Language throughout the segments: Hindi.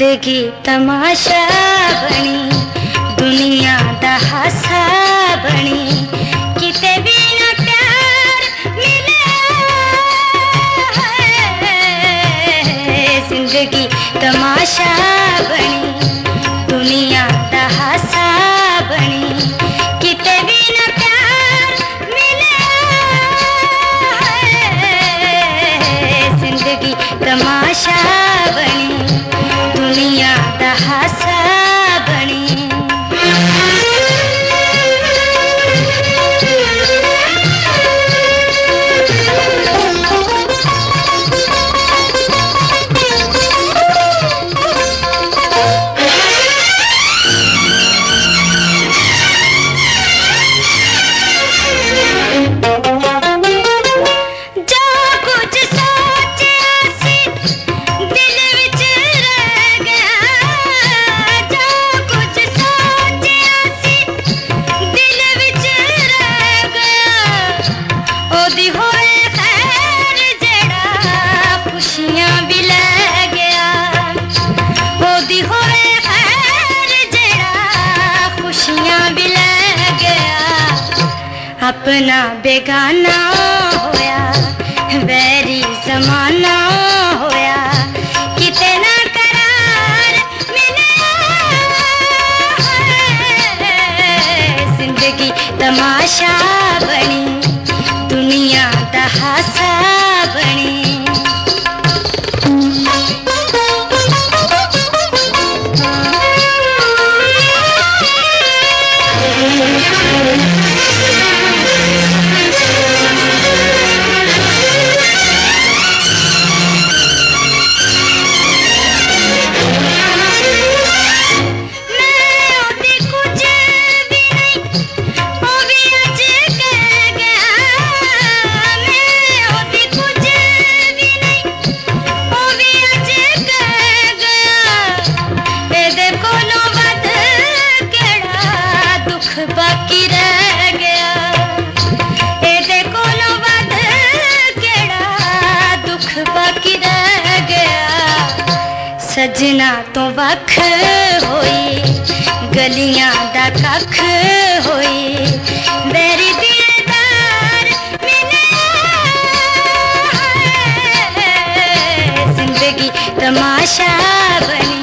ज़िंदगी तमाशा बनी, दुनिया का हासा बनी। किते भी ना प्यार मिले ज़िंदगी तमाशा बनी, दुनिया का हासा बनी। किते भी ना प्यार मिले ज़िंदगी तमाशा बनी। भाषा अपना बेगाना होया बैरी समाना सजना तो वख होई गलियाँ दा कख होई। दिलदार मिले ज़िंदगी तमाशा बनी।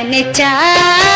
and